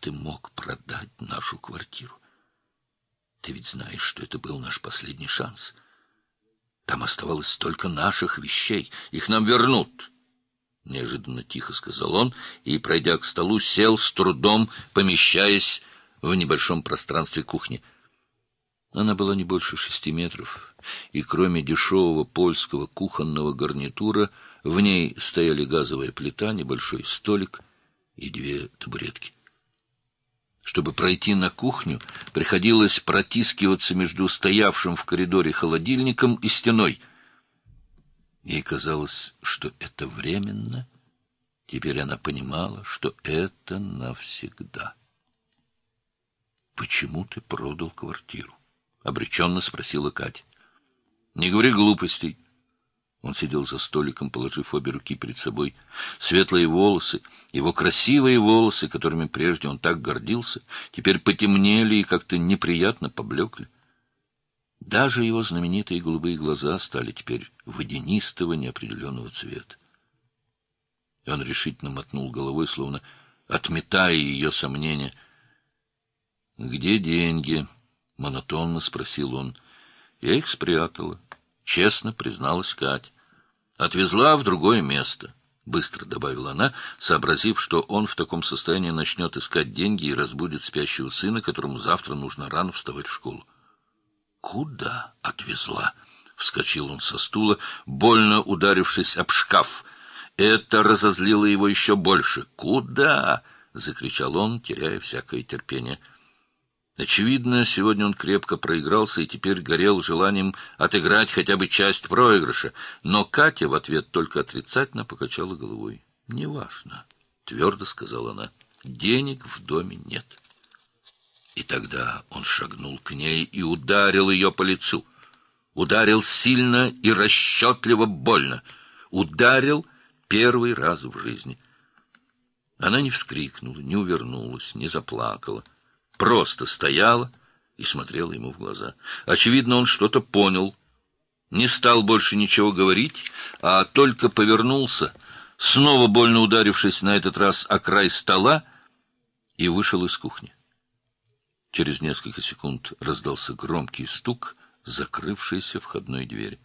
ты мог продать нашу квартиру? Ты ведь знаешь, что это был наш последний шанс. Там оставалось столько наших вещей. Их нам вернут. Неожиданно тихо сказал он и, пройдя к столу, сел с трудом, помещаясь в небольшом пространстве кухни. Она была не больше шести метров, и кроме дешевого польского кухонного гарнитура в ней стояли газовая плита, небольшой столик и две табуретки. Чтобы пройти на кухню, приходилось протискиваться между стоявшим в коридоре холодильником и стеной. Ей казалось, что это временно. Теперь она понимала, что это навсегда. «Почему ты продал квартиру?» — обреченно спросила Катя. «Не говори глупостей». Он сидел за столиком, положив обе руки перед собой. Светлые волосы, его красивые волосы, которыми прежде он так гордился, теперь потемнели и как-то неприятно поблекли. Даже его знаменитые голубые глаза стали теперь водянистого неопределенного цвета. И он решительно мотнул головой, словно отметая ее сомнения. «Где деньги?» — монотонно спросил он. «Я их спрятала» честно призналась Кать. Отвезла в другое место, быстро добавила она, сообразив, что он в таком состоянии начнет искать деньги и разбудит спящего сына, которому завтра нужно рано вставать в школу. Куда отвезла? Вскочил он со стула, больно ударившись об шкаф. Это разозлило его еще больше. Куда? закричал он, теряя всякое терпение. Очевидно, сегодня он крепко проигрался и теперь горел желанием отыграть хотя бы часть проигрыша, но Катя в ответ только отрицательно покачала головой. «Неважно», — твердо сказала она, — «денег в доме нет». И тогда он шагнул к ней и ударил ее по лицу. Ударил сильно и расчетливо больно. Ударил первый раз в жизни. Она не вскрикнула, не увернулась, не заплакала просто стояла и смотрела ему в глаза. Очевидно, он что-то понял, не стал больше ничего говорить, а только повернулся, снова больно ударившись на этот раз о край стола, и вышел из кухни. Через несколько секунд раздался громкий стук закрывшейся входной двери.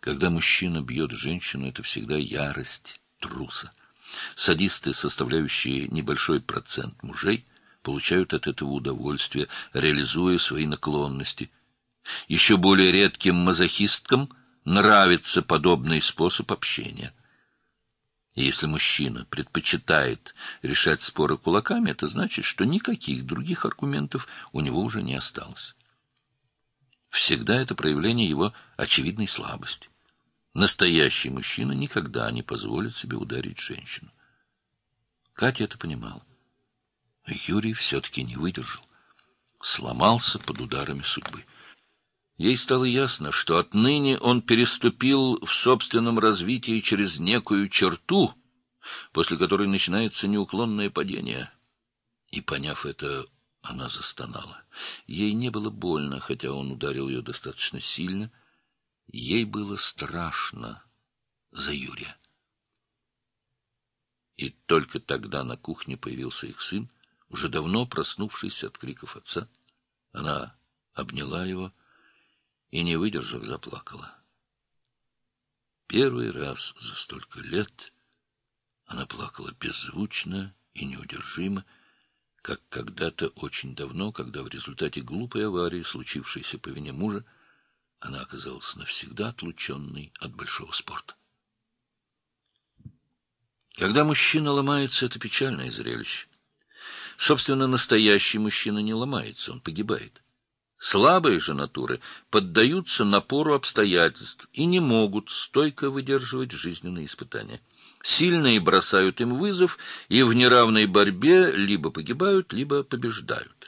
Когда мужчина бьет женщину, это всегда ярость труса. Садисты, составляющие небольшой процент мужей, получают от этого удовольствие, реализуя свои наклонности. Еще более редким мазохисткам нравится подобный способ общения. Если мужчина предпочитает решать споры кулаками, это значит, что никаких других аргументов у него уже не осталось. Всегда это проявление его очевидной слабости. Настоящий мужчина никогда не позволит себе ударить женщину. Катя это понимала. Юрий все-таки не выдержал. Сломался под ударами судьбы. Ей стало ясно, что отныне он переступил в собственном развитии через некую черту, после которой начинается неуклонное падение. И, поняв это, она застонала. Ей не было больно, хотя он ударил ее достаточно сильно — Ей было страшно за Юрия. И только тогда на кухне появился их сын, уже давно проснувшийся от криков отца. Она обняла его и, не выдержав, заплакала. Первый раз за столько лет она плакала беззвучно и неудержимо, как когда-то очень давно, когда в результате глупой аварии, случившейся по вине мужа, она оказалась навсегда отлученной от большого спорта. Когда мужчина ломается, это печальное зрелище. Собственно, настоящий мужчина не ломается, он погибает. Слабые же натуры поддаются напору обстоятельств и не могут стойко выдерживать жизненные испытания. Сильные бросают им вызов и в неравной борьбе либо погибают, либо побеждают.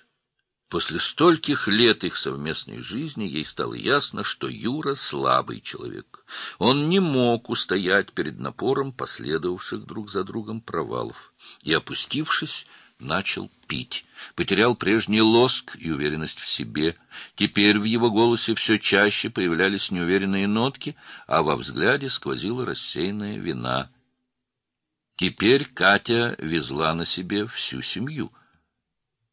После стольких лет их совместной жизни ей стало ясно, что Юра слабый человек. Он не мог устоять перед напором последовавших друг за другом провалов. И, опустившись, начал пить. Потерял прежний лоск и уверенность в себе. Теперь в его голосе все чаще появлялись неуверенные нотки, а во взгляде сквозила рассеянная вина. Теперь Катя везла на себе всю семью —